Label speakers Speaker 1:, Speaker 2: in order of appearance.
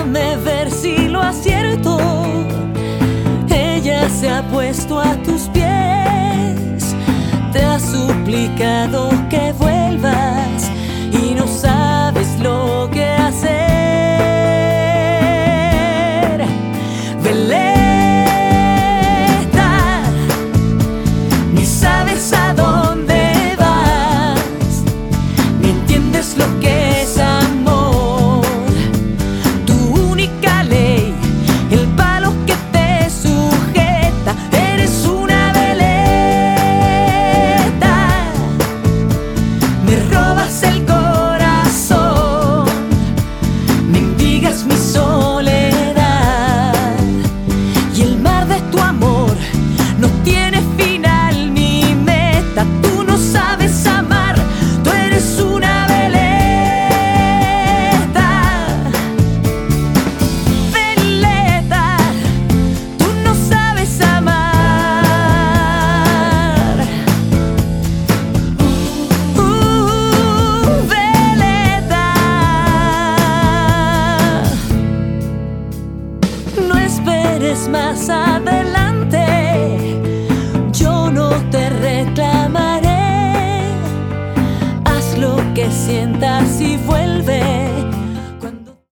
Speaker 1: déjame ver si lo acierto. Ella se ha puesto a tus pies, te ha suplicado más adelante. Yo no te reclamaré. Haz lo que sientas y vuelve.